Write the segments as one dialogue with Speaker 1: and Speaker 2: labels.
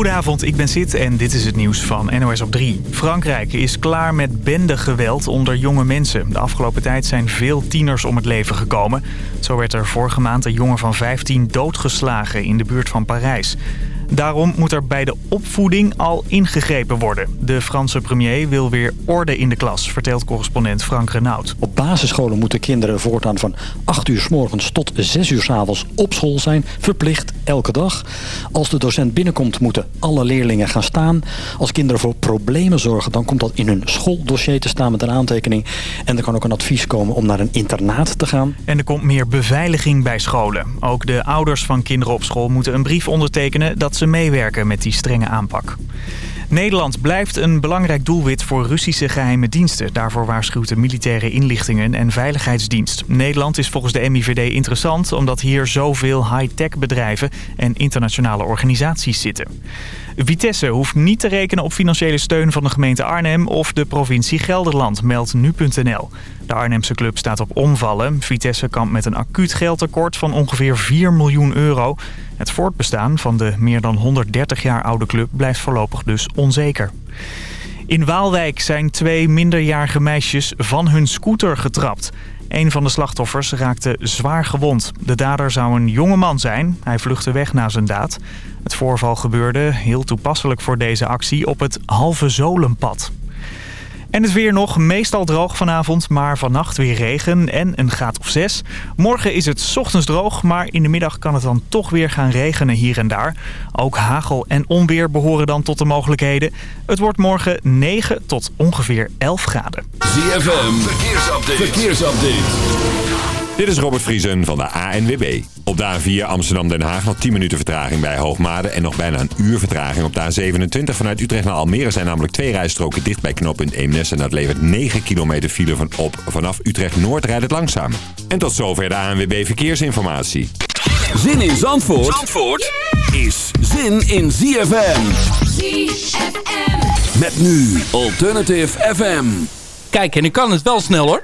Speaker 1: Goedenavond, ik ben Sid en dit is het nieuws van NOS op 3. Frankrijk is klaar met bendegeweld onder jonge mensen. De afgelopen tijd zijn veel tieners om het leven gekomen. Zo werd er vorige maand een jongen van 15 doodgeslagen in de buurt van Parijs. Daarom moet er bij de opvoeding al ingegrepen worden. De Franse premier wil weer orde in de klas, vertelt correspondent Frank Renaud.
Speaker 2: Op basisscholen moeten kinderen voortaan van 8 uur s morgens tot 6 uur s avonds op school zijn. Verplicht elke dag. Als de docent binnenkomt moeten alle leerlingen gaan staan. Als kinderen voor problemen zorgen dan komt dat in hun schooldossier te staan met een aantekening. En er kan ook een advies komen om naar een internaat te gaan.
Speaker 1: En er komt meer beveiliging bij scholen. Ook de ouders van kinderen op school moeten een brief ondertekenen dat meewerken met die strenge aanpak. Nederland blijft een belangrijk doelwit voor Russische geheime diensten. Daarvoor waarschuwt de Militaire Inlichtingen en Veiligheidsdienst. Nederland is volgens de MIVD interessant omdat hier zoveel high-tech bedrijven en internationale organisaties zitten. Vitesse hoeft niet te rekenen op financiële steun van de gemeente Arnhem of de provincie Gelderland, meldt nu.nl. De Arnhemse club staat op omvallen. Vitesse kampt met een acuut geldtekort van ongeveer 4 miljoen euro. Het voortbestaan van de meer dan 130 jaar oude club blijft voorlopig dus onzeker. In Waalwijk zijn twee minderjarige meisjes van hun scooter getrapt. Een van de slachtoffers raakte zwaar gewond. De dader zou een jonge man zijn. Hij vluchtte weg na zijn daad. Het voorval gebeurde, heel toepasselijk voor deze actie, op het Halve Zolenpad. En het weer nog, meestal droog vanavond, maar vannacht weer regen en een graad of 6. Morgen is het ochtends droog, maar in de middag kan het dan toch weer gaan regenen hier en daar. Ook hagel en onweer behoren dan tot de mogelijkheden. Het wordt morgen 9 tot ongeveer 11 graden.
Speaker 3: ZFM, verkeersupdate. verkeersupdate.
Speaker 4: Dit is Robert Vriesen van de ANWB. Op de A4 Amsterdam-Den Haag nog 10 minuten vertraging bij Hoogmade... en nog bijna een uur vertraging op de A27. Vanuit Utrecht naar Almere zijn namelijk twee rijstroken dicht bij knooppunt Eemnes... en dat levert 9 kilometer file van op. Vanaf Utrecht-Noord rijdt het langzaam. En tot zover de ANWB Verkeersinformatie.
Speaker 3: Zin in Zandvoort, Zandvoort is zin in ZFM. ZFM. Met nu Alternative FM.
Speaker 5: Kijk, en ik kan het wel snel hoor.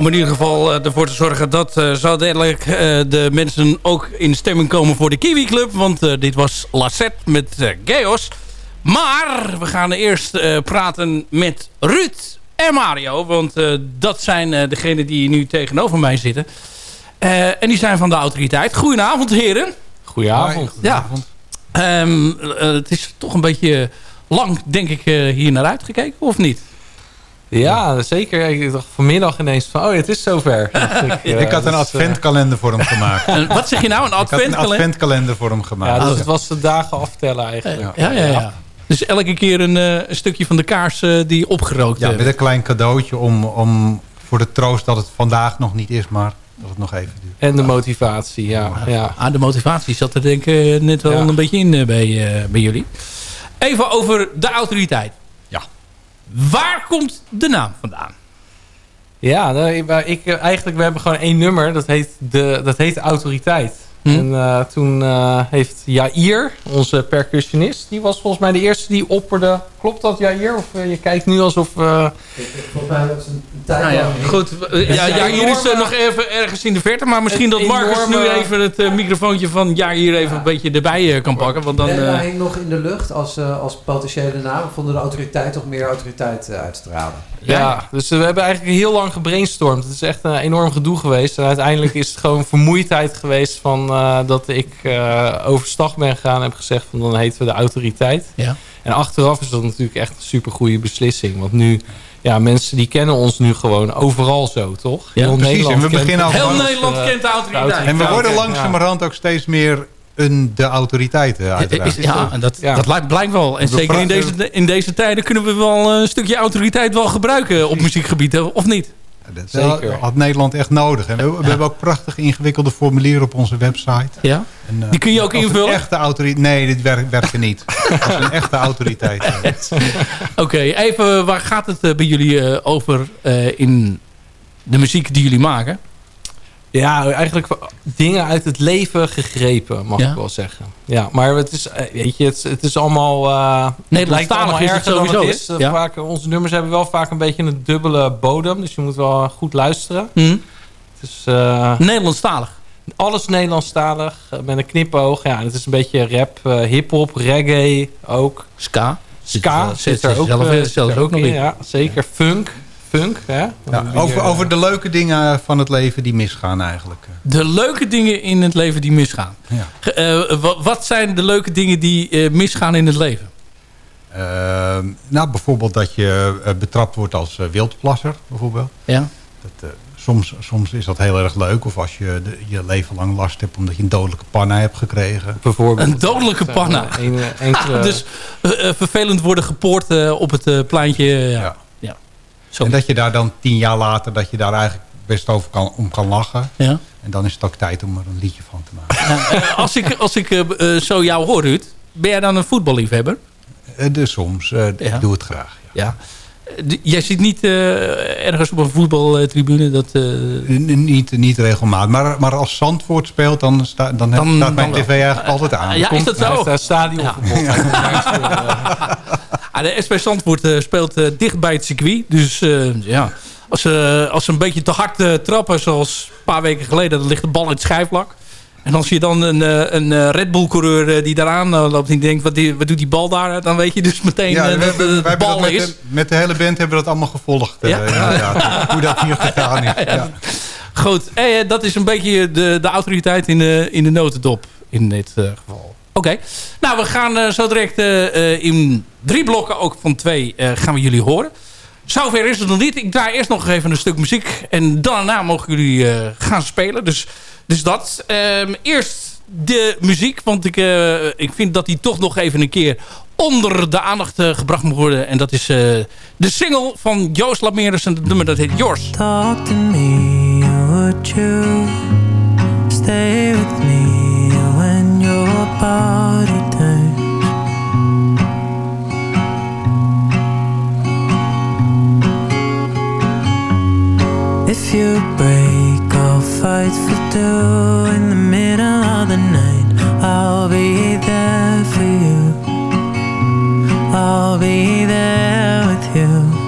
Speaker 6: Om in ieder geval uh, ervoor te zorgen dat uh, zo dadelijk uh, de mensen ook in stemming komen voor de Kiwi Club. Want dit was Lassette met Geos. Maar we gaan eerst praten met Ruud en Mario. Want dat zijn degenen die nu tegenover mij zitten. en die zijn van de autoriteit. Goedenavond heren.
Speaker 7: Goedenavond.
Speaker 6: Ja. Um, het is toch een beetje lang, denk ik, hier naar uitgekeken, of niet?
Speaker 7: Ja, zeker. Ik dacht vanmiddag ineens van, oh, het is zover.
Speaker 8: ik, uh, ik had een dus, adventkalender voor hem gemaakt.
Speaker 6: En wat zeg je nou, een adventkalender?
Speaker 8: een adventkalender voor hem gemaakt.
Speaker 7: Ja, dus het was de dagen aftellen eigenlijk.
Speaker 6: Ja, ja, ja. Dus elke keer een, uh, een stukje van de kaars uh, die opgerookt
Speaker 8: Ja, met een klein cadeautje om, om voor de troost dat het vandaag nog niet is, maar dat het nog even duurt.
Speaker 7: En de motivatie, ja. ja.
Speaker 6: Ah, de motivatie zat er denk ik net wel een beetje in bij, bij jullie. Even over de autoriteit. Waar komt de naam vandaan?
Speaker 7: Ja, nou, ik, eigenlijk, we hebben gewoon één nummer. Dat heet, de, dat heet Autoriteit. Hm? En uh, toen uh, heeft Jair, onze percussionist... die was volgens mij de eerste die opperde... Klopt dat, Jair? Of uh, je kijkt nu alsof... Volgens
Speaker 6: mij was een tijd nou ja, Goed, ja, Jair is nog even ergens in de verte... maar misschien dat Marcus nu even het microfoontje van Jair even een beetje erbij kan pakken. Want dan,
Speaker 9: hij hing nog in de lucht als, als potentiële naam. We vonden de autoriteit toch meer autoriteit uitstralen.
Speaker 7: Ja, dus we hebben eigenlijk heel lang gebrainstormd. Het is echt een enorm gedoe geweest. En uiteindelijk is het gewoon vermoeidheid geweest van uh, dat ik uh, overstag ben gegaan en heb gezegd van dan heten we de autoriteit. Ja. En achteraf is dat natuurlijk echt een super goede beslissing. Want nu, ja, mensen die kennen ons nu gewoon overal zo, toch?
Speaker 8: Ja, heel precies. Nederland en we beginnen
Speaker 6: al heel Nederland uh, kent de autoriteit.
Speaker 8: En we worden langzamerhand ook steeds meer een, de autoriteiten uiteraard.
Speaker 6: ja, en dat, ja. dat blijkt wel. En zeker in deze, in deze tijden kunnen we wel een stukje autoriteit wel gebruiken op muziekgebied, of niet?
Speaker 8: Dat Zeker. had Nederland echt nodig. En we, we hebben ook prachtig ingewikkelde formulieren op onze website.
Speaker 6: Ja? En, uh, die kun je ook invullen?
Speaker 8: echte autoriteit. Nee, dit werkt, werkt niet. Als een echte autoriteit.
Speaker 6: Oké, even waar gaat het uh, bij jullie uh, over in de muziek die jullie maken?
Speaker 7: Ja, eigenlijk dingen uit het leven gegrepen, mag ik wel zeggen. Ja, maar het is, eh, weet je, het, het is allemaal... Uh,
Speaker 6: Nederlandstalig is het sowieso. Het is.
Speaker 7: Ja. Vaak, onze nummers hebben wel vaak een beetje een dubbele bodem. Dus je moet wel goed luisteren. Mm.
Speaker 6: Het is, uh, Nederlandstalig?
Speaker 7: Alles Nederlandstalig, met een knipoog. Ja, het is een beetje rap, uh, hip-hop, reggae ook.
Speaker 6: Ska?
Speaker 7: Ska zit, er ook, zelf, zelf ook nog in. Ja, zeker. Funk funk. Hè?
Speaker 8: Ja, over, over de leuke dingen van het leven die misgaan eigenlijk.
Speaker 6: De leuke dingen in het leven die misgaan. Ja. Uh, wat zijn de leuke dingen die uh, misgaan in het leven?
Speaker 8: Uh, nou, bijvoorbeeld dat je betrapt wordt als wildplasser, bijvoorbeeld.
Speaker 6: Ja.
Speaker 8: Dat, soms, soms is dat heel erg leuk. Of als je de, je leven lang last hebt omdat je een dodelijke panna hebt gekregen.
Speaker 6: Bijvoorbeeld. Een dodelijke panna. Een, enkele... dus vervelend worden gepoord op het pleintje. ja.
Speaker 8: En dat je daar dan tien jaar later, dat je daar eigenlijk best over kan, om kan lachen. Ja. En dan is het ook tijd om er een liedje van te maken.
Speaker 6: Ja, als ik, als ik uh, zo jou hoor, Ruud, ben jij dan een voetballiefhebber?
Speaker 8: Uh, dus soms. Ik doe het graag.
Speaker 6: Ja. Jij zit niet ergens op een voetbaltribune? Dat,
Speaker 8: niet, niet regelmatig. Maar, maar als Zandvoort speelt, dan, sta, dan, dan staat mijn tv eigenlijk altijd aan.
Speaker 6: Ja, is dat zo?
Speaker 7: Stadion.
Speaker 6: Ja. De SP Zandvoort uh, speelt uh, dicht bij het circuit. Dus uh, ja, als, als ze een beetje te hard trappen, zoals een paar weken geleden, dan ligt de bal in het schijfvlak. En als je dan een, een Red Bull-coureur die daaraan loopt en denkt, wat, die, wat doet die bal daar? Dan weet je dus meteen ja, dat de, de bal
Speaker 8: met
Speaker 6: is.
Speaker 8: De, met de hele band hebben we dat allemaal gevolgd. Ja? hoe dat hier gegaan is. Ja.
Speaker 6: Goed, eh, dat is een beetje de, de autoriteit in de, in de notendop in dit geval. Oké. Nou, we gaan uh, zo direct uh, in drie blokken, ook van twee, gaan we jullie horen. Zover is het nog niet. Ik draai eerst nog even een stuk muziek. En daarna mogen jullie gaan spelen. Dus, dus dat. Um, eerst de muziek. Want ik, ik vind dat die toch nog even een keer onder de aandacht gebracht moet worden. En dat is de single van Joost Lameres. En het nummer dat heet Yours. Talk to me, would you stay with me? Body turns If you break, I'll fight for two In the middle of the night I'll be there for you. I'll be there with you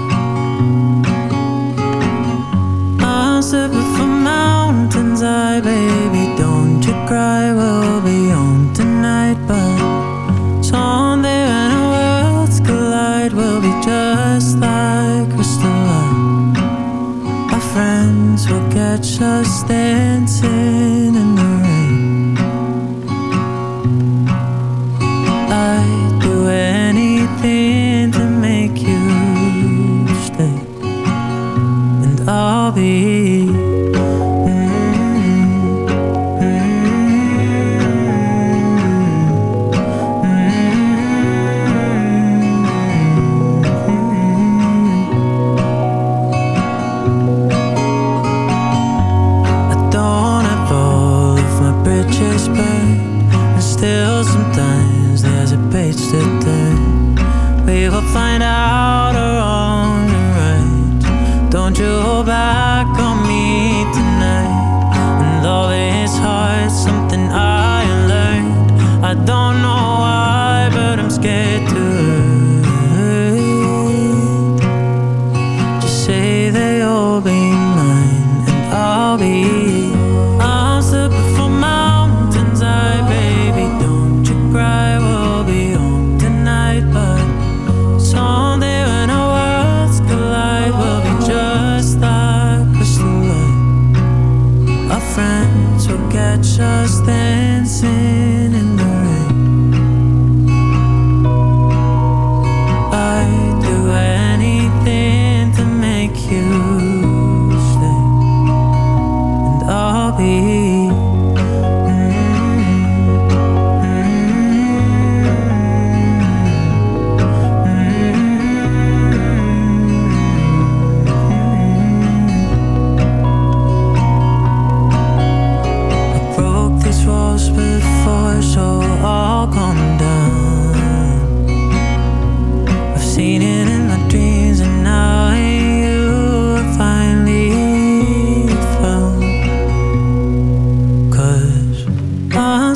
Speaker 6: I'll
Speaker 10: dancing in the rain. I'd do anything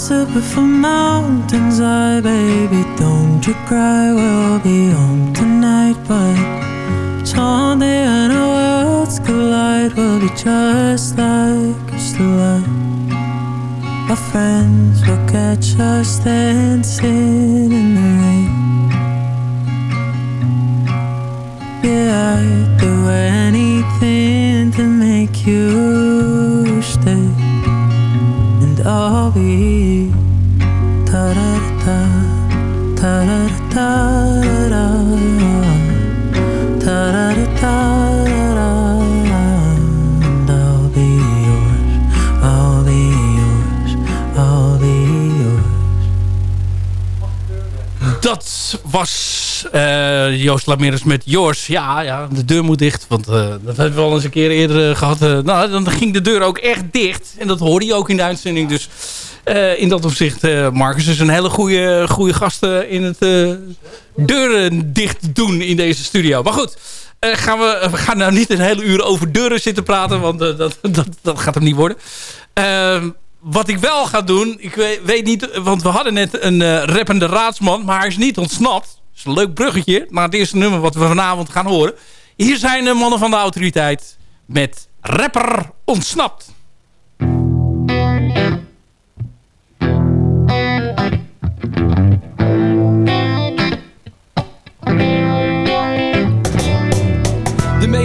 Speaker 10: super for mountains, I baby. Don't you cry, we'll be home tonight. But someday when our worlds collide, we'll be just like crystal light. Our friends will catch us dancing in the rain. Yeah, I'd do anything to make you stay, and I'll be ta
Speaker 6: Dat was eh, Joost Lameres met Jors. Ja, ja, de deur moet dicht. Want eh, dat hebben we al eens een keer eerder eh, gehad. Eh, nou, dan ging de deur ook echt dicht. En dat hoorde je ook in de uitzending. Dus in dat opzicht, Marcus is een hele goede, goede gast in het deuren dicht doen in deze studio. Maar goed, gaan we, we gaan nou niet een hele uur over deuren zitten praten. Want dat, dat, dat gaat hem niet worden. Wat ik wel ga doen, ik weet, niet, want we hadden net een eh, rappende raadsman, maar hij is niet ontsnapt. Dat is een leuk bruggetje naar het eerste nummer wat we vanavond gaan horen. Hier zijn de mannen van de autoriteit met rapper ontsnapt.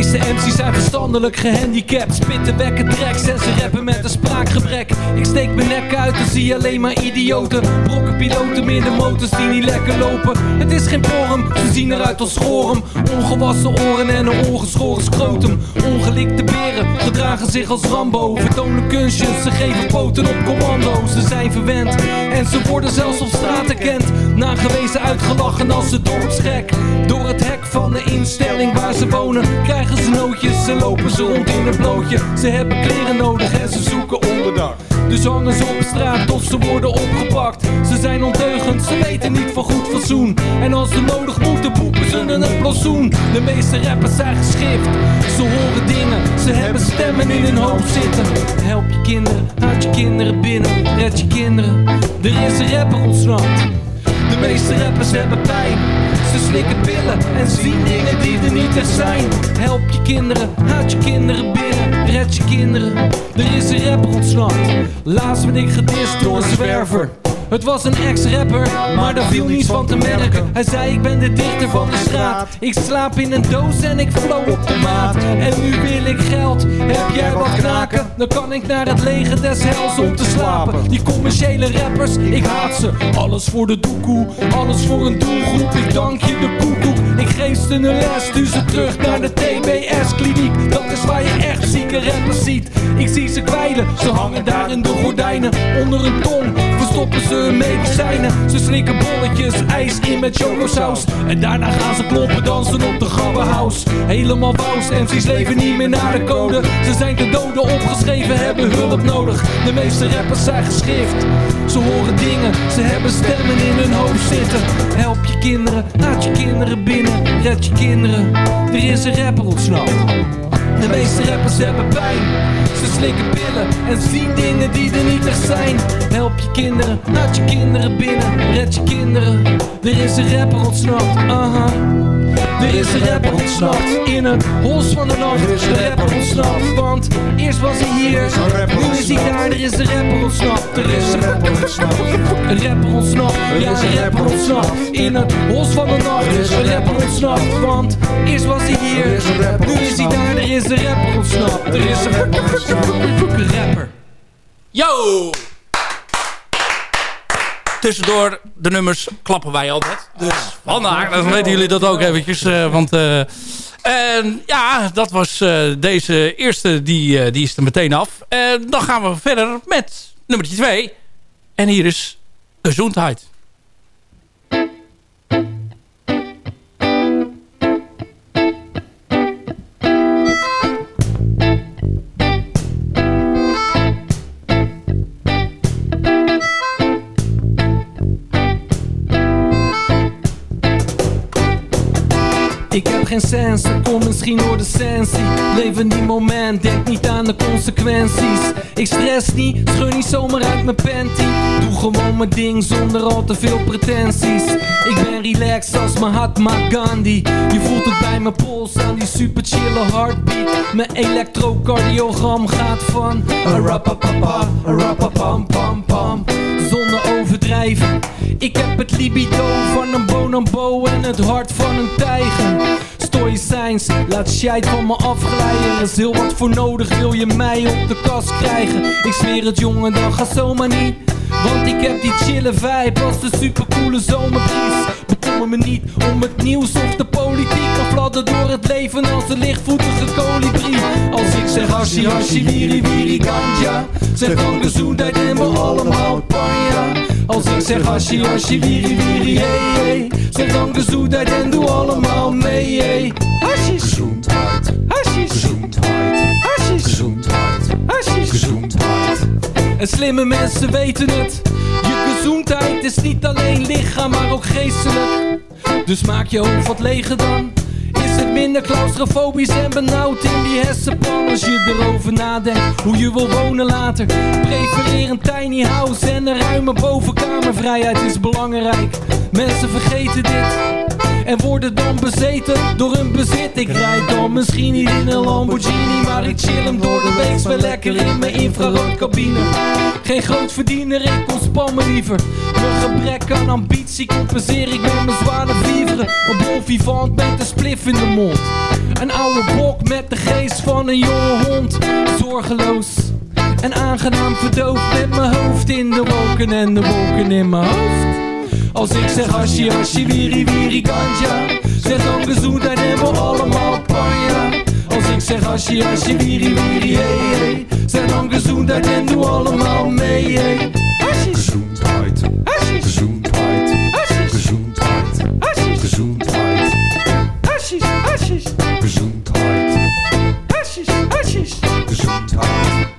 Speaker 11: Meeste MC's zijn verstandelijk gehandicapt. Spitten wekken tracks en ze rappen met een spraakgebrek. Ik steek mijn nek uit en zie alleen maar idioten. Brokken piloten, minder motors die niet lekker lopen. Het is geen porm, ze zien eruit als schorum Ongewassen oren en een ongeschoren scrotum. Ongelikte beren gedragen zich als Rambo. Vertonen kunstjes, ze geven poten op commando. Ze zijn verwend en ze worden zelfs op straat erkend. Nagewezen uitgelachen als ze dorpsgek Door het hek van de instelling waar ze wonen Krijgen ze nootjes lopen ze rond in een blootje. Ze hebben kleren nodig en ze zoeken onderdak. Dus hangen ze op straat of ze worden opgepakt. Ze zijn ondeugend, ze weten niet van goed fatsoen. En als ze nodig moeten poepen ze een plantsoen De meeste rappers zijn geschift. Ze horen dingen, ze hebben stemmen in hun hoofd zitten. Help je kinderen, houd je kinderen binnen. Red je kinderen, er is een rapper ontsnapt. De meeste rappers hebben pijn. Ze slikken pillen en zien dingen die er niet echt zijn. Help je kinderen, houd je kinderen binnen. Red je kinderen, er is een rapper ontsnapt. Laatst ben ik gedist door een zwerver. Het was een ex-rapper, maar daar viel niets van te merken. Hij zei ik ben de dichter van de straat. Ik slaap in een doos en ik flow op de maat. En nu wil ik geld, heb jij wat knaken? Dan kan ik naar het leger des hels om te slapen. Die commerciële rappers, ik haat ze. Alles voor de doekoe, alles voor een doelgroep. Ik dank je de koekoek. Ik geef ze een les, stuur ze terug naar de TBS-kliniek. Dat is waar je echt zieke rappers ziet. Ik zie ze kwijlen, ze hangen daar in de gordijnen. Onder een tong verstoppen ze medicijnen. Ze slikken bolletjes, ijs in met chocosaus. En daarna gaan ze kloppen, dansen op de gabberhouse. Helemaal wous, MC's leven niet meer naar de code. Ze zijn te doden opgeschreven, hebben hulp nodig. De meeste rappers zijn geschift. Ze horen dingen, ze hebben stemmen in hun hoofd zitten. Help je kinderen, laat je kinderen binnen. Red je kinderen, er is een rapper ontsnapt. De meeste rappers hebben pijn. Ze slikken pillen en zien dingen die er niet echt zijn. Help je kinderen, laat je kinderen binnen. Red je kinderen, er is een rapper ontsnapt. Aha. Er is een rapper ontsnapt in het hols van de nacht. Er is een rapper ontsnapt, want eerst was hij hier. Nu is hij daar, er is een rapper ontsnapt. Er is een rapper ontsnapt. Een rapper ontsnapt, ja een rapper ontsnapt. In het hols van de nacht. Er is een rapper ontsnapt, want eerst was hij hier. Nu is hij daar, er is een rapper ontsnapt. Er is een rapper.
Speaker 6: Yo! Tussendoor de nummers klappen wij altijd. Dus vandaar, dan weten jullie dat ook eventjes. eh, want eh, en ja, dat was eh, deze eerste, die, die is er meteen af. En dan gaan we verder met nummertje 2. En hier is Gezondheid.
Speaker 11: Geen sens, kom misschien door de sensie. Leef in die moment, denk niet aan de consequenties. Ik stress niet, scheur niet zomaar uit mijn panty. Doe gewoon mijn ding zonder al te veel pretenties. Ik ben relaxed als Mahatma Gandhi. Je voelt het bij mijn pols aan die super chille heartbeat. Mijn elektrocardiogram gaat van Rapapapa, pam pam. Zonder overdrijven Ik heb het libido van een bonobo En het hart van een tijger Stoïcijns, laat shit van me afglijden. Er is heel wat voor nodig, wil je mij op de kast krijgen? Ik zweer het jongen, dan gaat zomaar niet. Want ik heb die chille vibe als de supercoole zomerbries Bekommer me niet om het nieuws of de politiek. Maar fladder door het leven als een lichtvoetige kolibrie. Als ik zeg hashi hashi wiri wiri ganja. Zeg dan gezondheid en we allemaal panja. Als ik zeg hashi hashi wiri wiri hey hey. Zeg dan gezondheid en doe allemaal mee hey. Hashish. Gezondheid. Hashish. Gezondheid. Hashish. Gezondheid. Hashish. Gezondheid en slimme mensen weten het. Je gezondheid is niet alleen lichaam, maar ook geestelijk. Dus maak je hoofd wat leger dan. Is het minder claustrofobisch en benauwd in die hersenpan? Als je erover nadenkt hoe je wil wonen later. Prefereer een tiny house en een ruime bovenkamer Vrijheid is belangrijk, mensen vergeten dit en worden dan bezeten door hun bezit? Ik rijd dan misschien niet in een Lamborghini Maar ik chill hem door de week. Wel lekker in mijn infraroodcabine. Geen groot verdiener, ik ontspan me liever. Mijn gebrek aan ambitie compenseer ik met mijn zware viveren Een bon vivant met een spliff in de mond. Een oude bok met de geest van een jonge hond. Zorgeloos en aangenaam verdoofd Met mijn hoofd in de wolken en de wolken in mijn hoofd als ik zeg hashi hashi wiri wiri ganja. Zeg dan gezondheid en we allemaal panja. Als ik zeg hashi hashi wiri wiri hey hey. Zeg dan gezondheid en doe allemaal mee hey. Gezondheid Gezondheid Gezondheid Gezondheid Hashish Hashish Gezondheid Hashish Hashish Gezondheid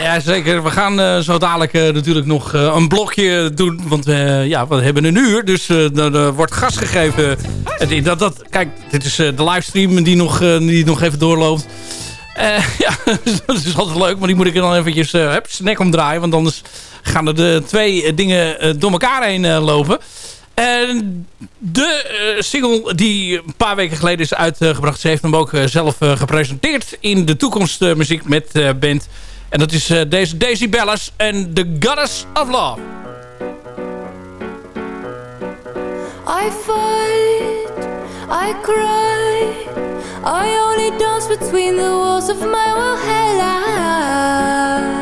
Speaker 6: Ja, zeker. We gaan uh, zo dadelijk uh, natuurlijk nog uh, een blokje doen. Want ja, we hebben een uur. Dus er wordt gas gegeven. dat, dat, kijk, dit is de livestream die nog, die nog even doorloopt. ja, dat is altijd leuk. Maar die moet ik dan eventjes uh, snack omdraaien. Want anders gaan er de twee dingen door elkaar heen lopen. En de single die een paar weken geleden is uitgebracht... ze heeft hem ook zelf gepresenteerd in de toekomstmuziek met band En dat is uh, deze Daisy Bellas en The Goddess of Love.
Speaker 12: I fight, I cry I only dance between the walls of my Valhalla Lover,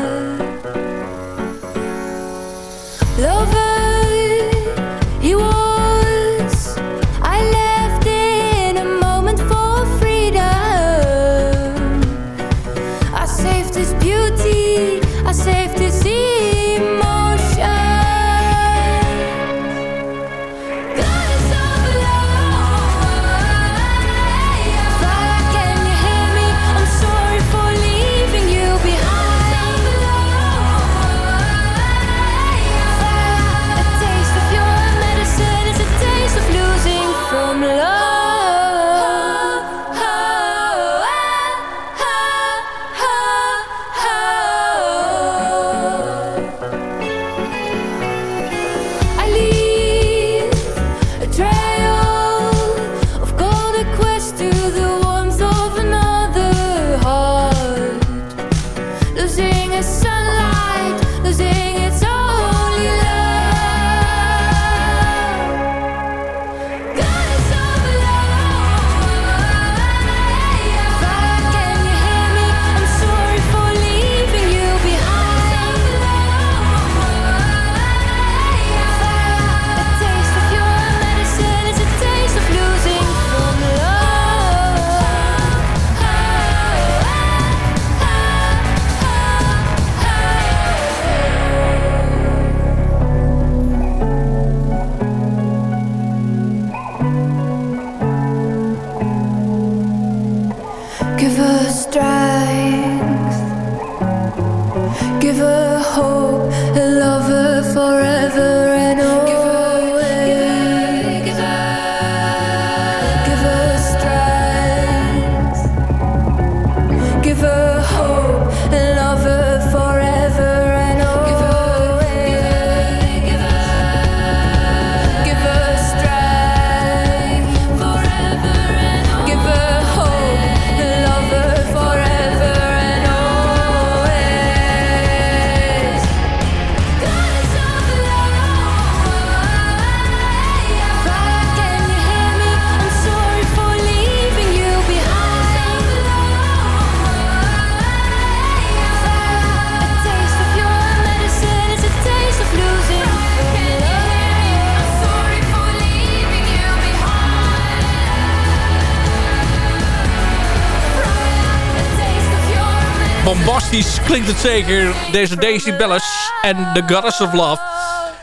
Speaker 6: klinkt het zeker. Deze Daisy Bellis en The Goddess of Love.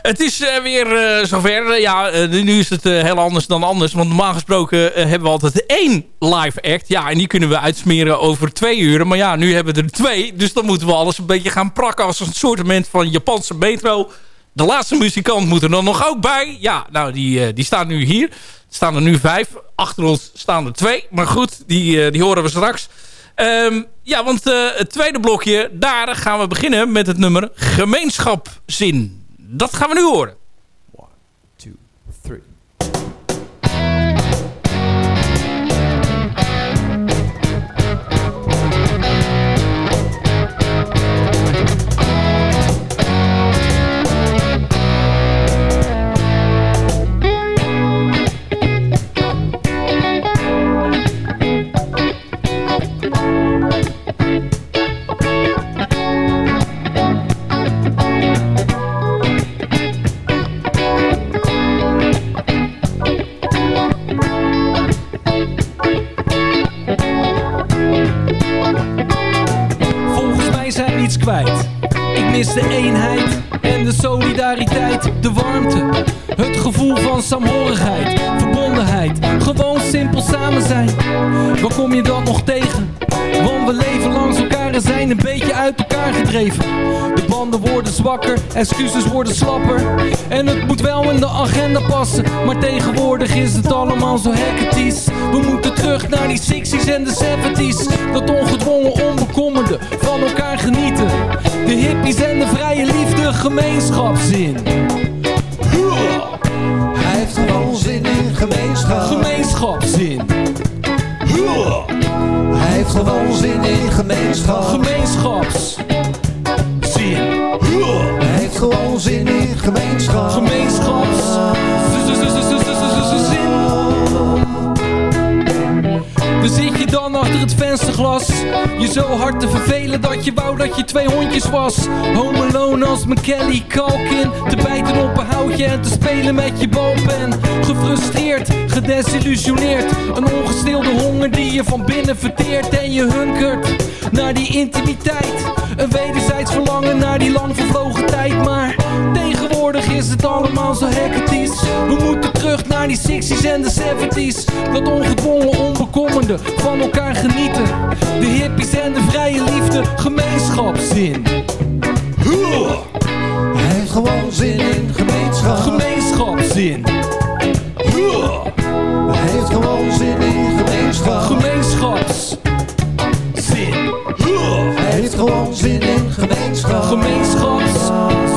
Speaker 6: Het is eh, weer eh, zover. Eh, ja, nu is het heel anders dan anders. Want normaal gesproken hebben we altijd één live act. Ja, en die kunnen we uitsmeren over twee uur. Maar ja, nu hebben we er twee. Dus dan moeten we alles een beetje gaan prakken als een soort van Japanse metro. De laatste muzikant moet er dan nog ook bij. Ja, nou, die, die staan nu hier. Er staan er nu vijf. Achter ons staan er twee. Maar goed, die, die horen we straks. Ehm, ja, want eh, het tweede blokje, daar gaan we beginnen met het nummer Gemeenschapzin. Dat gaan we nu horen.
Speaker 11: Ik mis de eenheid en de solidariteit, de warmte, het gevoel van saamhorigheid, verbondenheid, gewoon simpel samen zijn. Waar kom je dan nog tegen? Want we leven langs elkaar en zijn een beetje uit elkaar gedreven. De banden worden zwakker, excuses worden slapper. En het moet wel in de agenda passen, maar tegenwoordig is het allemaal zo hectisch. We moeten terug naar die 60s en de 70s. Dat ongedwongen onbekommerde van elkaar genieten. De hippies en de vrije liefde, gemeenschapszin.
Speaker 13: Hij heeft gewoon zin in gemeenschap.
Speaker 11: Gemeenschapszin.
Speaker 13: Hij heeft gewoon zin in gemeenschap.
Speaker 11: Gemeenschaps. Zin.
Speaker 13: Hij heeft gewoon zin in gemeenschap.
Speaker 11: Gemeenschaps. Zin. Waar zit je dan achter het vensterglas? Je zo hard te vervelen dat je wou dat je twee hondjes was. Home alone als McKelly Kalkin te bijten en te spelen met je balpen. Gefrustreerd, gedesillusioneerd. Een ongestilde honger die je van binnen verteert. En je hunkert naar die intimiteit. Een wederzijds verlangen naar die lang vervlogen tijd. Maar tegenwoordig is het allemaal zo hectisch. We moeten terug naar die 60s en de 70s. Dat ongedwongen, onbekommerde van elkaar genieten. De hippies en de vrije liefde, gemeenschapszin.
Speaker 13: Heeft gewoon zin in gemeenschap.
Speaker 11: Gemeenschapszin.
Speaker 13: Hij heeft gewoon zin in gemeenschap.
Speaker 11: Gemeenschapszin.
Speaker 13: Heeft gewoon zin in gemeenschap.
Speaker 11: Gemeenschaps.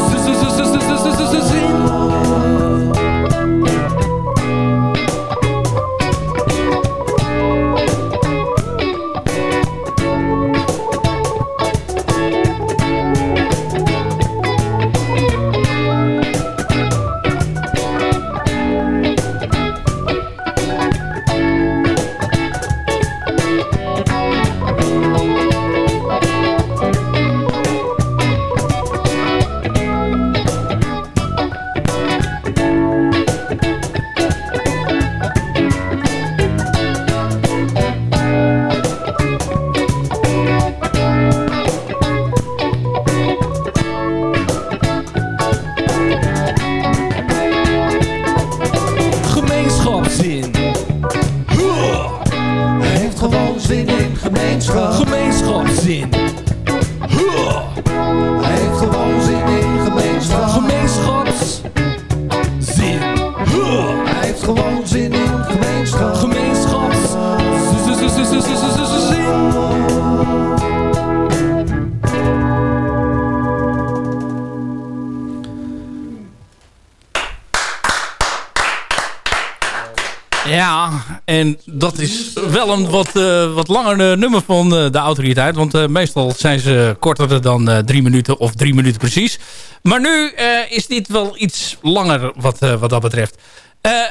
Speaker 11: Ja, en dat is wel een wat, eh, wat langer eh, nummer van eh, de autoriteit. Want meestal zijn ze korter dan drie minuten of drie minuten precies. Maar nu is dit wel iets langer wat, wat dat betreft.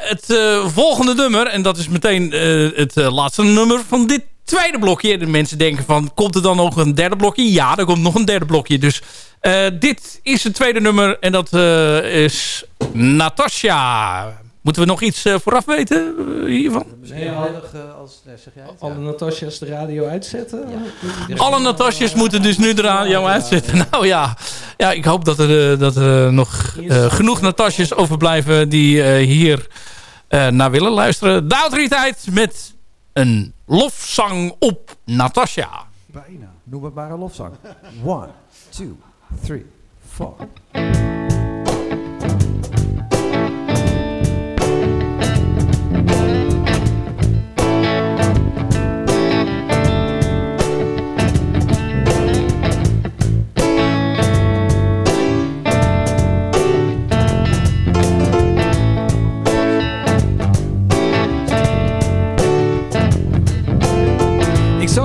Speaker 11: Het volgende nummer, en dat is meteen het laatste nummer van dit tweede blokje. De mensen denken van, komt er dan nog een derde blokje? Ja, er komt nog een derde blokje. Dus dit is het tweede nummer en dat eh, is Natasha. Moeten we nog iets eh, vooraf weten eh, hiervan?
Speaker 9: Nee, handig eh, als... Nee, zeg jij het?
Speaker 7: Alle Natasja's de radio uitzetten?
Speaker 11: Alle Natasjes moeten dus nu de radio uitzetten. Nou ja, ja ik hoop dat er, dat er nog eh, genoeg Natasjes overblijven die eh, hier eh, naar willen luisteren. De autoriteit met een lofzang op Natasja.
Speaker 9: Bijna. Noem het maar een lofzang. One, two, three, four.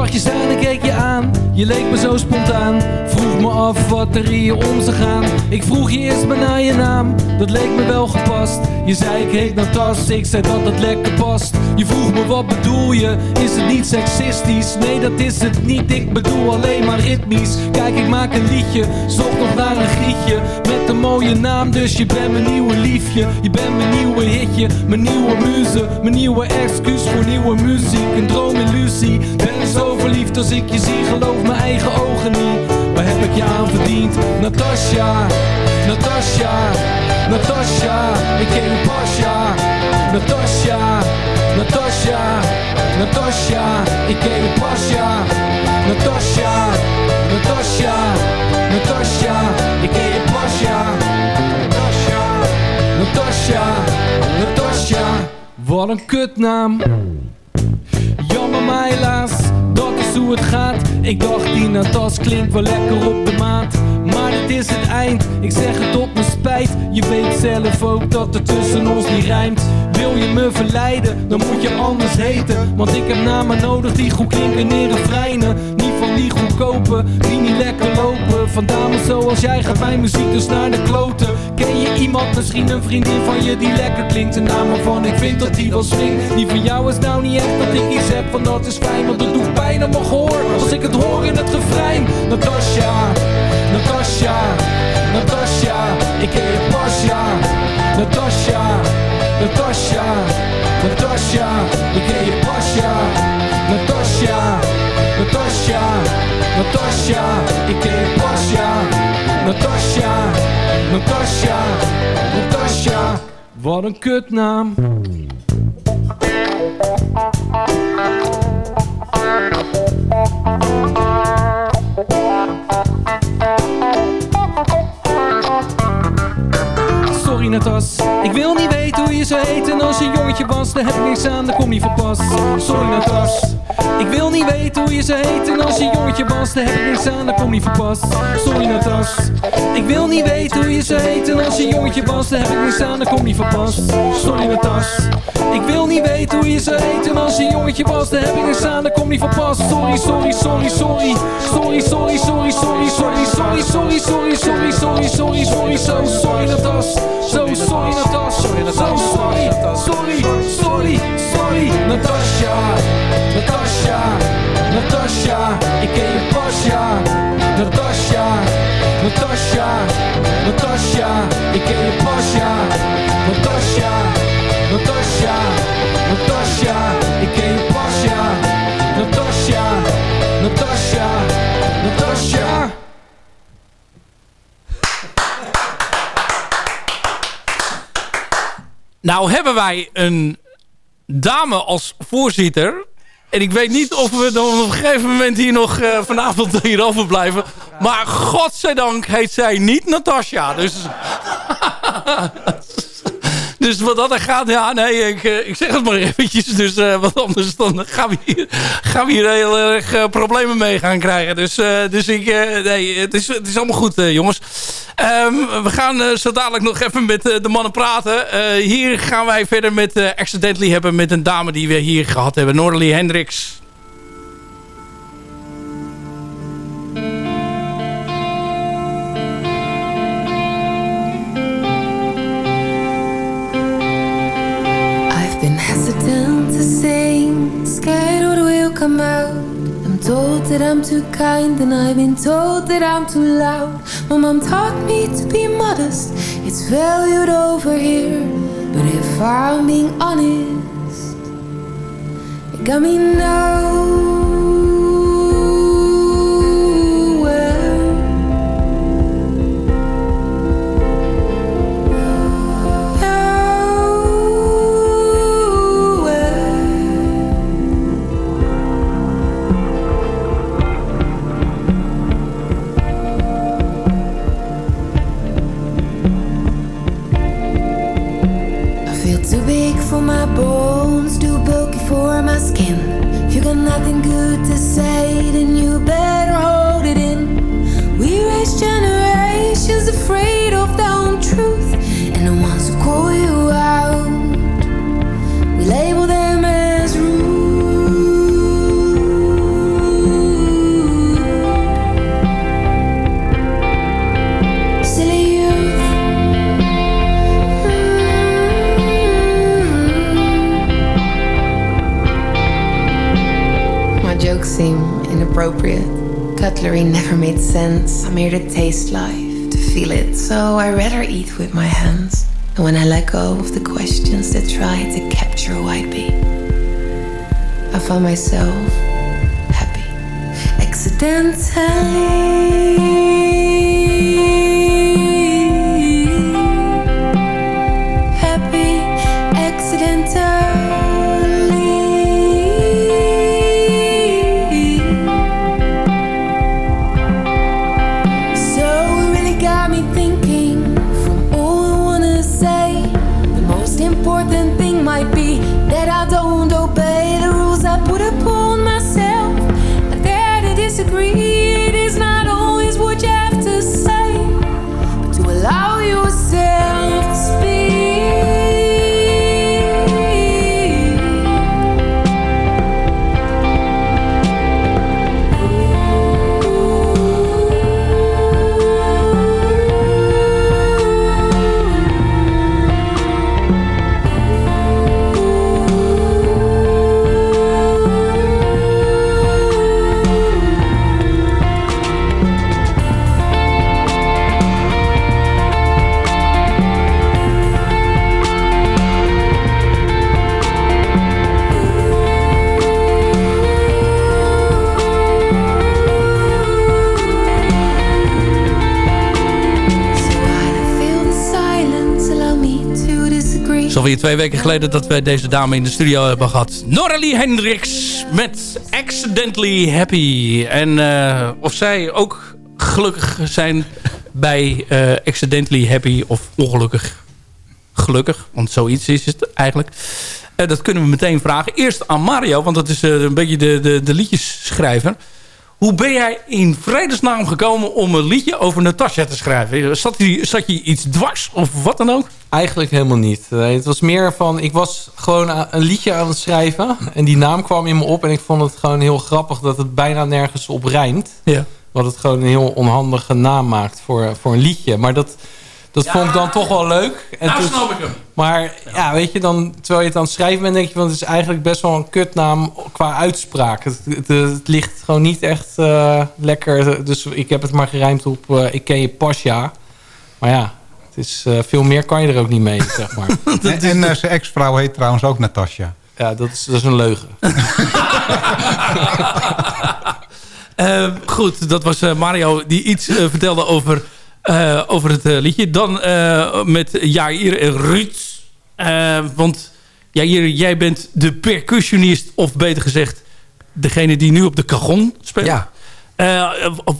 Speaker 11: Zag je staan en keek je aan, je leek me zo spontaan. Me af wat er je om zou gaan. Ik vroeg je eerst maar naar je naam, dat leek me wel gepast. Je zei ik heet Natas, ik zei dat het lekker past. Je vroeg me wat bedoel je, is het niet seksistisch? Nee dat is het niet, ik bedoel alleen maar ritmisch. Kijk ik maak een liedje, zocht nog naar een grietje. Met een mooie naam, dus je bent mijn nieuwe liefje. Je bent mijn nieuwe hitje, mijn nieuwe muze. Mijn nieuwe excuus voor nieuwe muziek, een droomillusie. Ben zo verliefd als ik je zie, geloof mijn eigen ogen niet. Waar heb ik je aan verdiend? Natasja, Natasja, Natasja, ik ken een pasja. Natasja, Natasja, Natasja, ik ken een pasja. Natasja, Natasja, Natasja, ik ken een pasja. Natasja, Natasja, Natasja, wat een kutnaam. Jammer dat gaat Ik dacht die Natas klinkt wel lekker op de maat. Maar dit is het eind, ik zeg het op mijn spijt. Je weet zelf ook dat het tussen ons niet rijmt. Wil je me verleiden, dan moet je anders heten. Want ik heb namen nodig die goed klinken in refreinen. Niet van die goedkope, die niet lekker lopen. Van dames zoals jij gaat mijn muziek dus naar de kloten Ken je iemand, misschien een vriendin van je die lekker klinkt? Een naam waarvan ik vind dat die wel swingt. Die van jou is nou niet echt dat ik iets heb van dat is fijn Want het doet pijn aan mijn gehoor. Als ik het hoor in het refrein Natasja, Natasja, Natasja Ik ken je pas ja Natasja, Natasja, Natasja Ik ken je pas ja Natasja, Natasja, Natasja Ik ken je pas ja Natasja, Natasja, Natasja Wat een kutnaam Sorry ik wil niet weten hoe je zou heten als je een jongetje was Daar heb ik niks aan, daar kom niet verpast Sorry Natas, ik wil niet weten hoe je zou heten als je een jongetje was Daar heb ik niks aan, daar kom niet verpast Sorry Natas, ik wil niet weten hoe je zou heten als je een jongetje was Daar heb ik niks aan, daar kom niet verpast Sorry Natas, ik wil niet weten hoe je zou heten als een jongetje was heb ik niks aan, daar kom niet verpast Sorry, sorry, sorry, sorry Sorry, sorry, sorry, sorry, sorry, sorry, sorry, sorry, sorry, sorry, sorry, sorry, so sorry Natas zo sorry Natas, sorry Natas, sorry, sorry, sorry, sorry są, sorry Natasza, są, sorry, sorry, sorry, sorry Natasza, Natasza, Natasza i Natasha, Posia Natasza, Natasza, Natasza i Kej Natasha, Natasha, Natasza, Natasza i Kej Posia Natasha. Nou hebben wij een dame als voorzitter. En ik weet niet of we dan op een gegeven moment hier nog eh, vanavond hierover blijven. Maar godzijdank heet zij niet Natasja. Dus, dus wat dat er gaat, ja nee, ik, eh, ik zeg het maar eventjes. Dus eh, wat anders dan gaan we hier, gaan we hier heel erg eh, problemen mee gaan krijgen. Dus, dus ik, nee, het is, het is allemaal goed jongens. Ehm, we gaan zo dadelijk nog even met de mannen praten. Hier gaan wij verder met Accidentally hebben met een dame die we hier gehad hebben. Noralie Hendricks.
Speaker 12: Come out. I'm told that I'm too kind, and I've been told that I'm too loud. My mom taught me to be modest, it's valued over here. But if I'm being honest, it got me nowhere. Inappropriate. Cutlery never made sense. I'm here to taste life, to feel it, so I rather eat with my hands. And when I let go of the questions that try to capture who I'd be, I found myself happy. Accidentally
Speaker 6: alweer twee weken geleden dat wij deze dame in de studio hebben gehad. Noralie Hendricks met Accidentally Happy. En uh, of zij ook gelukkig zijn bij uh, Accidentally Happy of ongelukkig gelukkig. Want zoiets is het eigenlijk. Uh, dat kunnen we meteen vragen. Eerst aan Mario, want dat is een beetje de, de, de liedjesschrijver. Hoe ben jij in vredesnaam gekomen om een liedje over Natasja te schrijven? Zat je, zat je iets dwars of wat dan ook?
Speaker 7: Eigenlijk helemaal niet. Nee, het was meer van, ik was gewoon een liedje aan het schrijven. En die naam kwam in me op. En ik vond het gewoon heel grappig dat het bijna nergens op rijmt.
Speaker 6: Ja.
Speaker 7: Wat het gewoon een heel onhandige naam maakt voor, voor een liedje. Maar dat, dat vond ik dan toch wel leuk.
Speaker 6: En nou snap ik hem.
Speaker 7: Maar ja, weet je, dan, terwijl je het aan het schrijven bent, denk je... want het is eigenlijk best wel een kutnaam qua uitspraak. Het, het, het ligt gewoon niet echt uh, lekker. Dus ik heb het maar gerijmd op... Uh, ik ken je pasja. Maar ja, het is, uh, veel meer kan je er ook niet mee, zeg maar.
Speaker 8: en en zijn ex-vrouw heet trouwens ook Natasja.
Speaker 7: Ja, dat is, dat is een leugen.
Speaker 6: goed, dat was Mario die iets vertelde over uh, over het uh, liedje. Dan uh, met Jair en Ruud. want Jair, jij bent de percussionist, of beter gezegd... degene die nu op de cajon speelt.
Speaker 14: Ja.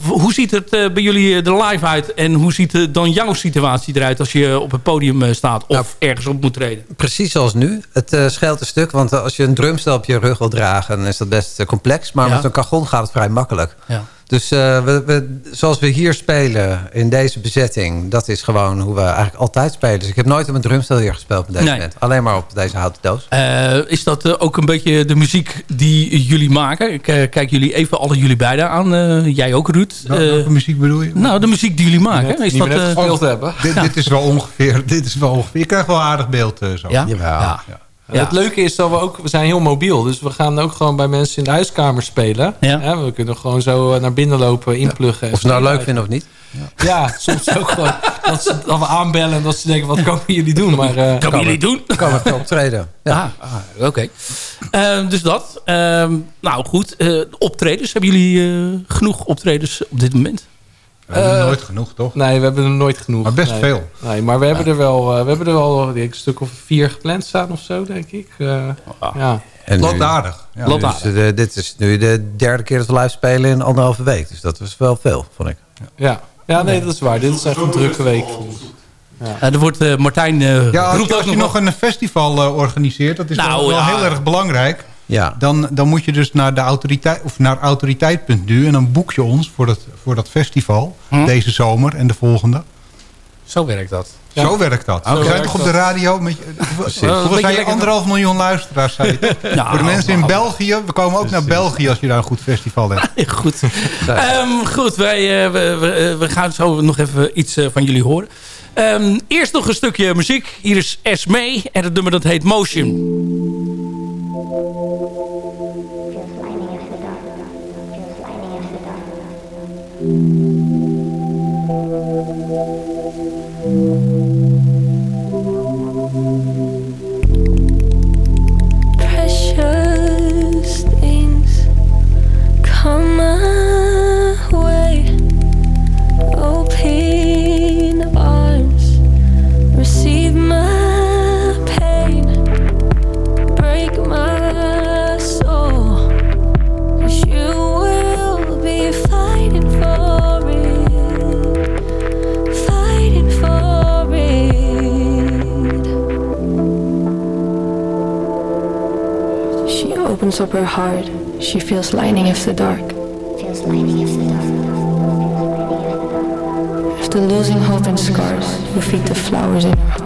Speaker 6: hoe ziet het bij jullie de live uit? En hoe ziet dan jouw situatie eruit als je op het podium staat of nou, ergens op moet treden?
Speaker 14: Precies zoals nu. Het scheelt een stuk, want als je een drumstel op je rug wil dragen... dan is dat best complex. Maar ja. met een cajon gaat het vrij makkelijk.
Speaker 6: Ja.
Speaker 14: Dus uh, we, we, zoals we hier spelen in deze bezetting... dat is gewoon hoe we eigenlijk altijd spelen. Dus ik heb nooit op een drumstel hier gespeeld met deze nee. band. Alleen maar op deze houten doos.
Speaker 6: Uh, is dat uh, ook een beetje de muziek die jullie maken? Ik kijk jullie even alle jullie beiden aan. jij ook, Ruud.
Speaker 8: welke muziek bedoel je?
Speaker 6: Nou, de muziek die jullie maken.
Speaker 7: Net,
Speaker 6: is
Speaker 7: dat,
Speaker 6: dat
Speaker 7: gespeeld hebben.
Speaker 8: Dit, dit, is wel ongeveer, dit is wel ongeveer... Je krijgt wel een aardig beeld zo.
Speaker 6: Ja. ja.
Speaker 14: Ja.
Speaker 7: Het leuke is dat we ook, we zijn heel mobiel. Dus we gaan ook gewoon bij mensen in de huiskamer spelen.
Speaker 6: Ja.
Speaker 7: we kunnen gewoon zo naar binnen lopen, inpluggen.
Speaker 14: Of ze nou leuk vinden of niet.
Speaker 7: Ja, ja soms ook gewoon dat, ze, dat we aanbellen en dat ze denken, wat komen jullie doen? Maar, uh,
Speaker 6: komen jullie doen?
Speaker 14: Komen we optreden.
Speaker 6: Ja, ah, oké. Okay. Uh, dus dat. Uh, nou goed, optredens. Hebben jullie genoeg optredens op dit moment?
Speaker 8: We hebben er nooit genoeg, toch?
Speaker 7: Nee, we hebben er nooit genoeg.
Speaker 8: Maar best
Speaker 7: nee.
Speaker 8: veel.
Speaker 7: Nee, maar we hebben er wel, uh, we hebben er wel denk ik, een stuk of vier gepland staan of zo, denk ik. Uh,
Speaker 6: ah.
Speaker 7: ja.
Speaker 8: En.
Speaker 14: Ja. Dus, uh, dit is nu de derde keer dat we live spelen in anderhalve week. Dus dat was wel veel, vond ik.
Speaker 7: Ja, ja nee, dat is waar. Dit is echt een drukke week.
Speaker 6: Ja. er wordt Martijn
Speaker 8: ja, als, je, als je nog een festival organiseert, dat is nou, wel, wel ja. heel erg belangrijk.
Speaker 14: Ja.
Speaker 8: Dan, dan moet je dus naar de autoriteit of naar autoriteit.nu en dan boek je ons voor dat, voor dat festival
Speaker 6: hm?
Speaker 8: deze zomer en de volgende.
Speaker 6: Zo werkt dat.
Speaker 8: Ja. Zo werkt dat.
Speaker 6: Okay.
Speaker 8: We zijn toch op de radio met hoeveel zijn anderhalf miljoen luisteraars zei nou, Voor de mensen in België, we komen ook Precies. naar België als je daar een goed festival hebt.
Speaker 6: goed. Um, goed, wij, uh, we, we, we, gaan zo nog even iets uh, van jullie horen. Um, eerst nog een stukje muziek. Hier is Esme en het nummer dat heet Motion.
Speaker 5: Opens up her heart. She feels lightning after dark. Feels lightning after dark. After losing hope and scars, you feed the flowers in her heart.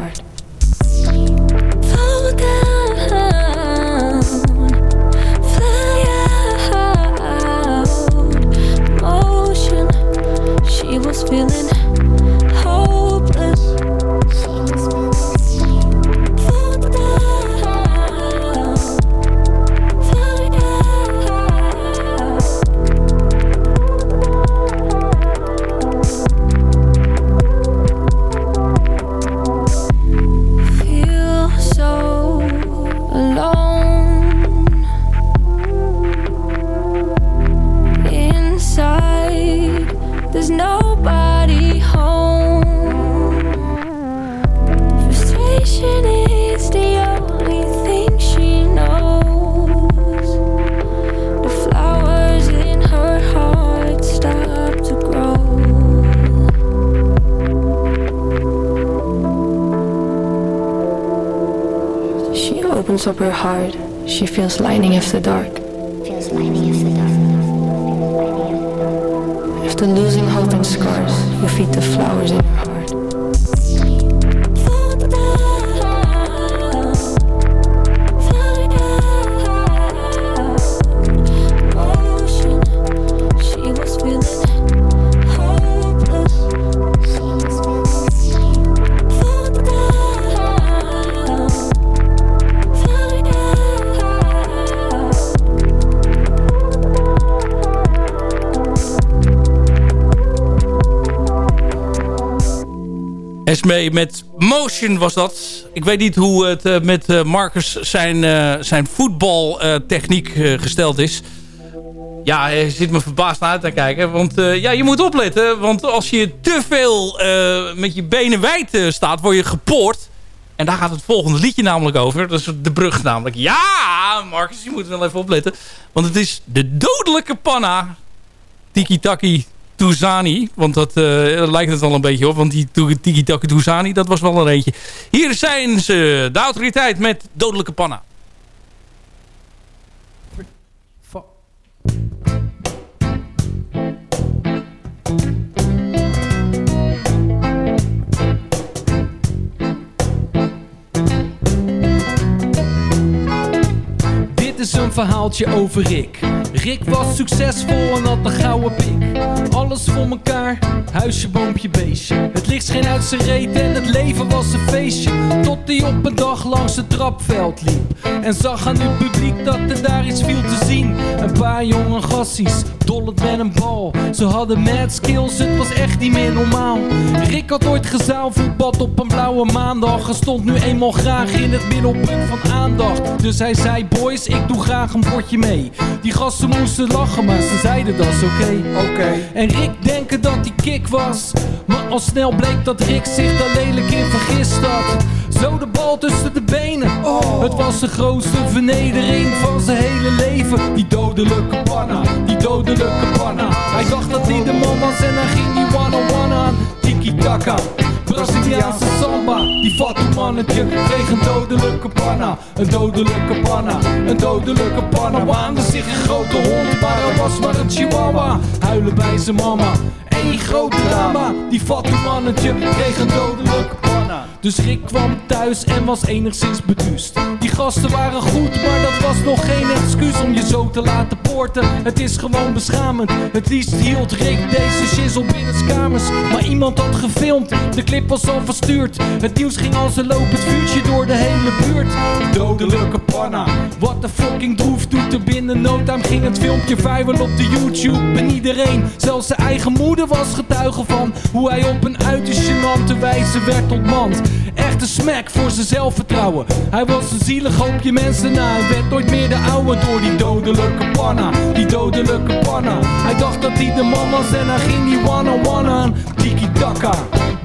Speaker 12: Opens up her heart. She feels lightning after dark. Feels lightning after dark. After losing hope and scars, you feed the flowers in her heart.
Speaker 6: Esmee met Motion was dat. Ik weet niet hoe het eh, met eh, Marcus zijn, eh, zijn voetbaltechniek gesteld is. Ja, hij zit me verbaasd uit te kijken. Want ja, je moet opletten. Want als je te veel met je benen wijd staat, word je gepoord. En daar gaat het volgende liedje namelijk over. Dat is de brug namelijk. Ja, Marcus, je moet wel even opletten. Want het is de dodelijke panna. Tiki Taki Touzani. Want dat eh, lijkt het al een beetje op. Want die Tiki Taki Touzani, dat was wel een eentje. Hier zijn ze, de autoriteit met dodelijke panna.
Speaker 11: Dit is een verhaaltje over Rick. Rick was succesvol en had een gouden pik. Alles voor mekaar, huisje, boompje, beestje. Het licht scheen uit zijn reet en het leven was een feestje. Tot hij op een dag langs het trapveld liep. En zag aan het publiek dat er daar iets viel te zien. Een paar jonge gassies, dollend met een bal. Ze hadden mad skills, het was echt niet meer normaal. Rick had ooit gezaalvoetbald op een blauwe maandag. En stond nu eenmaal graag in het middelpunt van aandacht. Dus hij zei, boys, ik doe graag een potje mee. Die moesten lachen, maar ze zeiden dat is oké.
Speaker 13: Oké.
Speaker 11: En Rick denken dat hij kick was. Maar al snel bleek dat Rick zich daar lelijk in vergist had. Zo de bal tussen de benen. Het was de grootste vernedering van zijn hele leven. Die dodelijke panna, die dodelijke panna. Hij dacht dat hij de man was en hij ging die one-on-one aan. Tiki-taka. Braziliaanse samba, die fatu mannetje kreeg een dodelijke panna, een dodelijke panna, een dodelijke panna. Waande zich een grote hond, maar hij was maar een chihuahua. Huilen bij zijn mama, één groot drama. Die fatu mannetje kreeg een dodelijke panna. Dus Rick kwam thuis en was enigszins beduust. Die gasten waren goed, maar dat was nog geen excuus om je zo te laten poorten. Het is gewoon beschamend. Het liefst hield Rick deze shizzle binnen kamers. Maar iemand had gefilmd, de clip was al verstuurd. Het nieuws ging als een lopend vuurtje door de hele buurt. Dodelijke panna, wat de fucking droef doet er binnen no time ging het filmpje viral op de YouTube. En iedereen, zelfs zijn eigen moeder was getuige van hoe hij op een uiterst gênante wijze werd ontmand. Echte smack voor zijn zelfvertrouwen. Hij was een zielig hoopje mensen na en werd nooit meer de oude door die dodelijke panna. Die dodelijke panna. Hij dacht dat hij de man was en hij ging die one-on-one aan. Tiki-taka.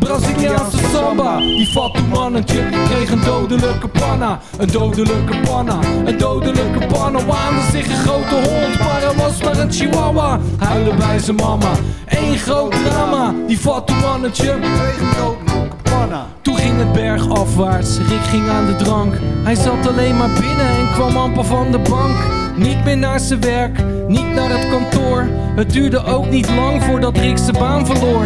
Speaker 11: Braziliaanse samba, die fatu mannetje kreeg een dodelijke panna, een dodelijke panna, een dodelijke panna. Waande zich een grote hond, maar hij was maar een chihuahua. Huilen bij zijn mama, één groot drama, die fatu mannetje kreeg een Toen ging het berg afwaarts, Rick ging aan de drank. Hij zat alleen maar binnen en kwam amper van de bank. Niet meer naar zijn werk, niet naar het kantoor. Het duurde ook niet lang voordat Rick zijn baan verloor.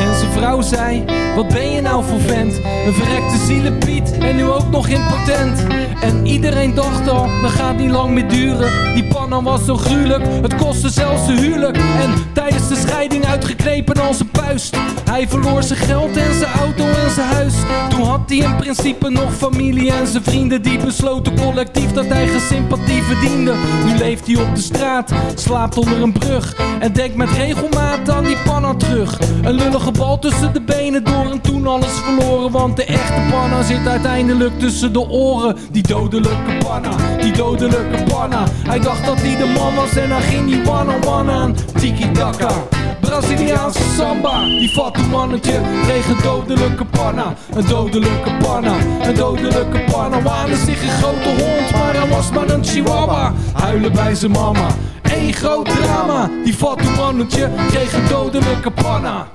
Speaker 11: En zijn vrouw zei, wat ben je nou voor vent? Een verrekte zielenpiet en nu ook nog impotent. En iedereen dacht al, dat gaat niet lang meer duren. Die panna was zo gruwelijk, het kostte zelfs zijn huwelijk. En tijdens de scheiding uitgeknepen als een puist. Hij verloor zijn geld en zijn auto en zijn huis. Toen had hij in principe nog familie en zijn vrienden. Die besloten collectief dat hij sympathie verdiende. Nu leeft hij op de straat, slaapt onder een brug. En denkt met regelmaat aan die panna terug. Een lullige bal tussen de benen door en toen alles verloren. Want de echte panna zit uiteindelijk tussen de oren. Die dodelijke panna, die dodelijke panna. Hij dacht dat hij de man was en hij ging die one-on-one aan. Tiki-taka. Braziliaanse samba, die fatu mannetje kreeg een dodelijke panna, een dodelijke panna, een dodelijke panna. Waande zich een grote hond, maar hij was maar een chihuahua. Huilen bij zijn mama, één groot drama. Die fatu mannetje kreeg een dodelijke panna.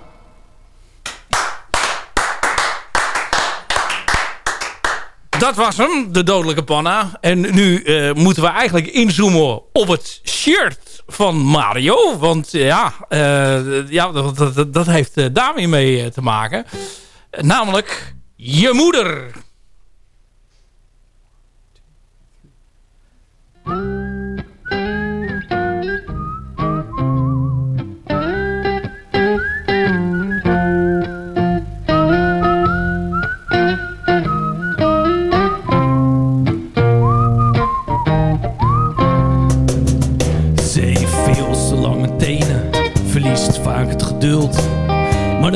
Speaker 6: dat was hem, de dodelijke panna. En nu uh, moeten we eigenlijk inzoomen op het shirt van Mario. Want ja, uh, ja dat, dat, dat heeft daarmee mee te maken. namelijk je moeder.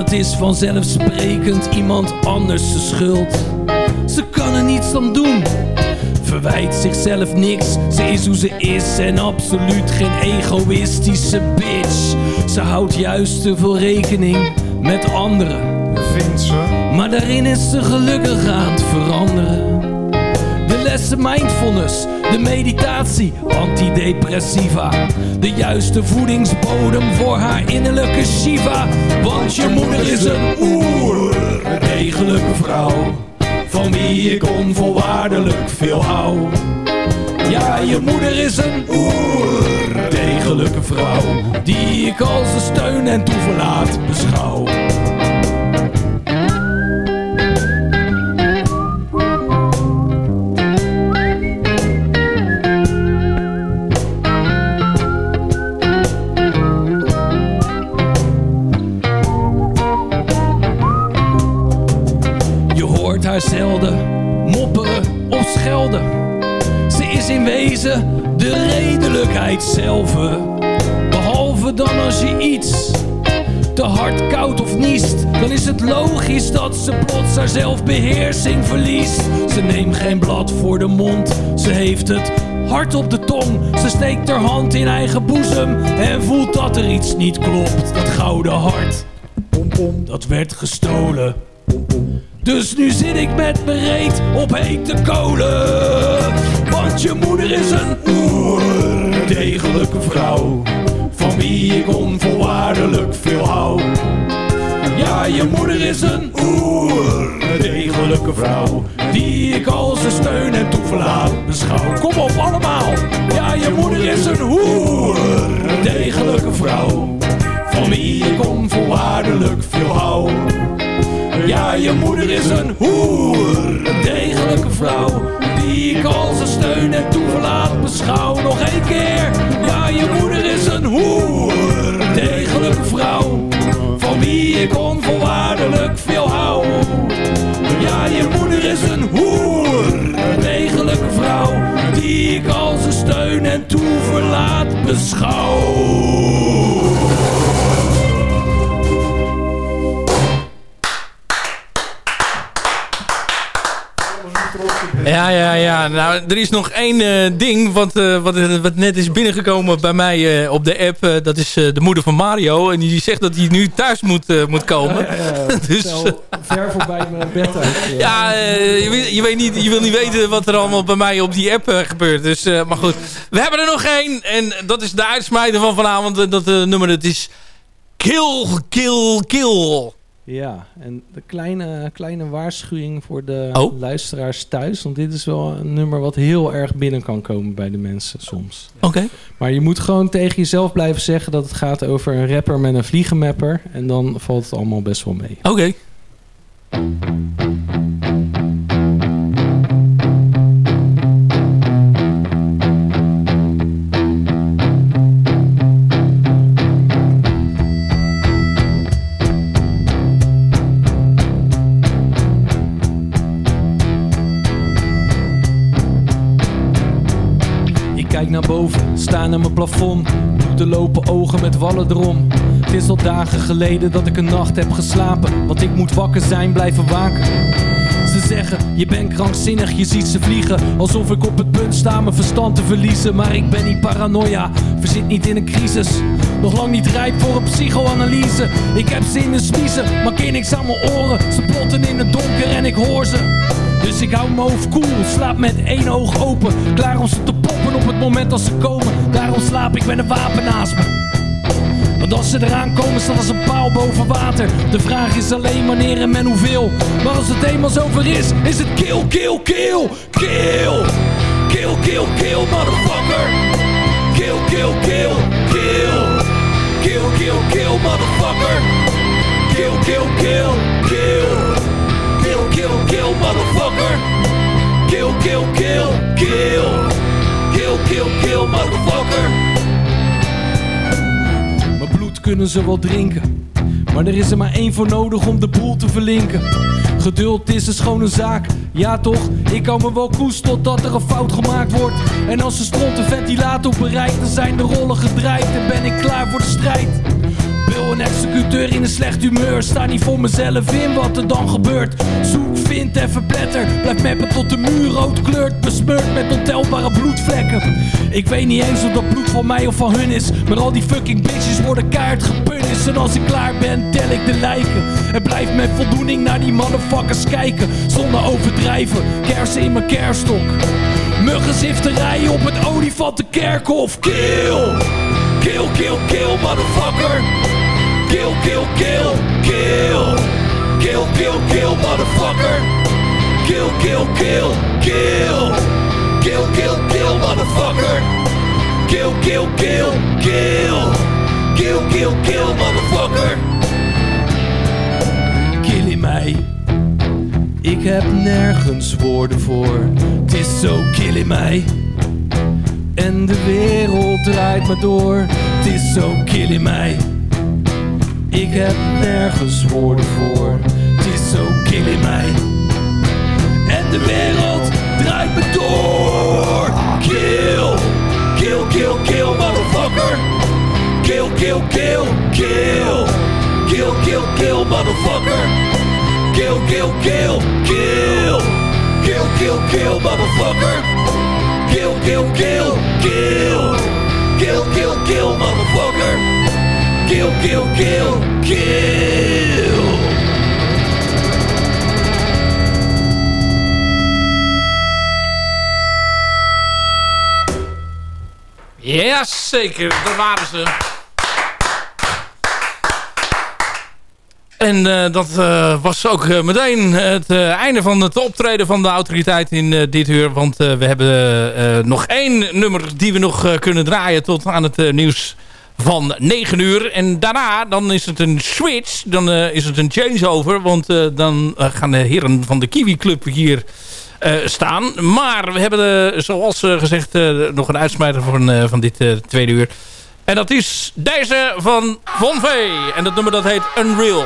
Speaker 11: Dat is vanzelfsprekend iemand anders de schuld. Ze kan er niets aan doen. Verwijt zichzelf niks, ze is hoe ze is en absoluut geen egoïstische bitch. Ze houdt juist te veel rekening met anderen.
Speaker 8: Vindt ze?
Speaker 11: Maar daarin is ze gelukkig aan het veranderen. De lessen mindfulness, de meditatie, antidepressiva. De juiste voedingsbodem voor haar innerlijke Shiva. Want je moeder is een oer, degelijke vrouw. Van wie ik onvoorwaardelijk veel hou. Ja, je moeder is een oer, degelijke vrouw. Die ik als een steun en toeverlaat beschouw. Wezen de redelijkheid zelf. Behalve dan als je iets te hard koud of niest, dan is het logisch dat ze plots haar zelfbeheersing verliest. Ze neemt geen blad voor de mond, ze heeft het hart op de tong. Ze steekt haar hand in eigen boezem en voelt dat er iets niet klopt. Dat gouden hart, dat werd gestolen. Dus nu zit ik met me reet op hete kolen. Je moeder is een oer, degelijke vrouw. Van wie ik onvoorwaardelijk veel hou. Ja, je moeder is een oer, degelijke vrouw. Die ik als een steun en toeverlaat beschouw. Kom op allemaal. Ja, je moeder is een hoer, degelijke vrouw. Van wie ik onvoorwaardelijk veel hou. Ja, je moeder is een hoer. Een degelijke vrouw. Die ik als een steun en toeverlaat beschouw. Nog één keer. Ja, je moeder is een hoer. Een degelijke vrouw. Van wie ik onvoorwaardelijk veel hou. Ja, je moeder is een hoer. Een degelijke vrouw. Die ik als een steun en toeverlaat beschouw.
Speaker 6: Ja, ja, ja. Nou, er is nog één uh, ding wat, uh, wat, wat, net is binnengekomen bij mij uh, op de app. dat is de moeder van Mario. En die zegt dat hij nu thuis moet, moet komen. Ja,
Speaker 9: ja, dus, ver voorbij mijn bed uit.
Speaker 6: Ja, je, je, weet niet, je wil niet weten wat er allemaal bij mij op die app gebeurt. Dus, maar goed, we hebben er nog één. En dat is de uitsmijter van vanavond. Dat nummer dat is Kill, Kill, Kill.
Speaker 9: Ja, en de kleine, kleine waarschuwing voor de oh. luisteraars thuis. Want dit is wel een nummer wat heel erg binnen kan komen bij de mensen soms.
Speaker 6: Oké.
Speaker 9: Maar je moet gewoon tegen jezelf blijven zeggen dat het gaat over een rapper met een vliegenmapper. En dan valt het allemaal best wel mee.
Speaker 6: Oké.
Speaker 11: Staan aan mijn plafond. De lopen ogen met wallen erom. Het is al dagen geleden dat ik een nacht heb geslapen. Want ik moet wakker zijn, blijven waken. Ze zeggen, je bent krankzinnig, je ziet ze vliegen. Alsof ik op het punt sta mijn verstand te verliezen. Maar ik ben niet paranoia, verzit niet in een crisis. Nog lang niet rijp voor een psychoanalyse. Ik heb zin in smiezen, maar keer niks aan mijn oren. Ze plotten in het donker en ik hoor ze. Dus ik hou mijn hoofd koel, cool, slaap met één oog open. Klaar om ze te poppen op het moment als ze komen. Daarom slaap ik met een wapen naast me. Want als ze eraan komen staat als een paal boven water. De vraag is alleen wanneer en men hoeveel. Maar als het eenmaal zover is, is het kill, kill, kill, kill. Kill, kill, kill, motherfucker. Kill, kill, kill, kill. Kill, kill, kill, motherfucker. Kill, kill, kill, kill. Kill, kill, motherfucker. Kill, kill, kill, kill. Kill, kill, kill, motherfucker. Mijn bloed kunnen ze wel drinken. Maar er is er maar één voor nodig om de boel te verlinken. Geduld is een schone zaak, ja toch? Ik kan me wel koest totdat er een fout gemaakt wordt. En als de stront een ventilator bereikt, dan zijn de rollen gedraaid en ben ik klaar voor de strijd. Een executeur in een slecht humeur, sta niet voor mezelf in wat er dan gebeurt. Zoek, vind en verpletter, blijf meppen tot de muur rood kleurt, besmeurd met ontelbare bloedvlekken. Ik weet niet eens of dat bloed van mij of van hun is, maar al die fucking bitches worden kaart gepunis. En als ik klaar ben, tel ik de lijken. En blijf met voldoening naar die motherfuckers kijken, zonder overdrijven. Kersen in mijn kerststok. Muggenzifterijen op het olifantenkerkhof. Kill! Kill, kill, kill, motherfucker! Kill, kill, kill, kill! Kill, kill, kill, motherfucker! Kill, kill, kill, kill! Kill, kill, kill, motherfucker! Kill, kill, kill, kill! Kill, kill, kill, motherfucker! Kill mij. Ik heb nergens woorden voor. Het is zo kill mij. En de wereld draait maar door. Het is zo kill mij. Ik heb nergens woorden voor. Het is zo kill in mij. En de wereld draait me door. Kill, kill, kill, kill, motherfucker. Kill, kill, kill, kill. Kill, kill, kill, motherfucker. Kill, kill, kill, kill. Kill, kill, kill, motherfucker. Kill, kill, kill, kill. Kill, kill, kill, motherfucker. Kill, kill, kill, kill.
Speaker 6: Ja, zeker. Daar waren ze. En eh, dat eh, was ook eh, meteen het einde van het optreden van de autoriteit in dit uur. Want we hebben nog één nummer die we nog kunnen draaien tot aan het nieuws van 9 uur. En daarna dan is het een switch, dan is het een changeover. Want dan gaan de heren van de Kiwi Club hier staan. Maar we hebben, zoals gezegd, nog een uitsmijter van, van dit tweede uur. En dat is deze van Von V. En dat nummer dat heet. Unreal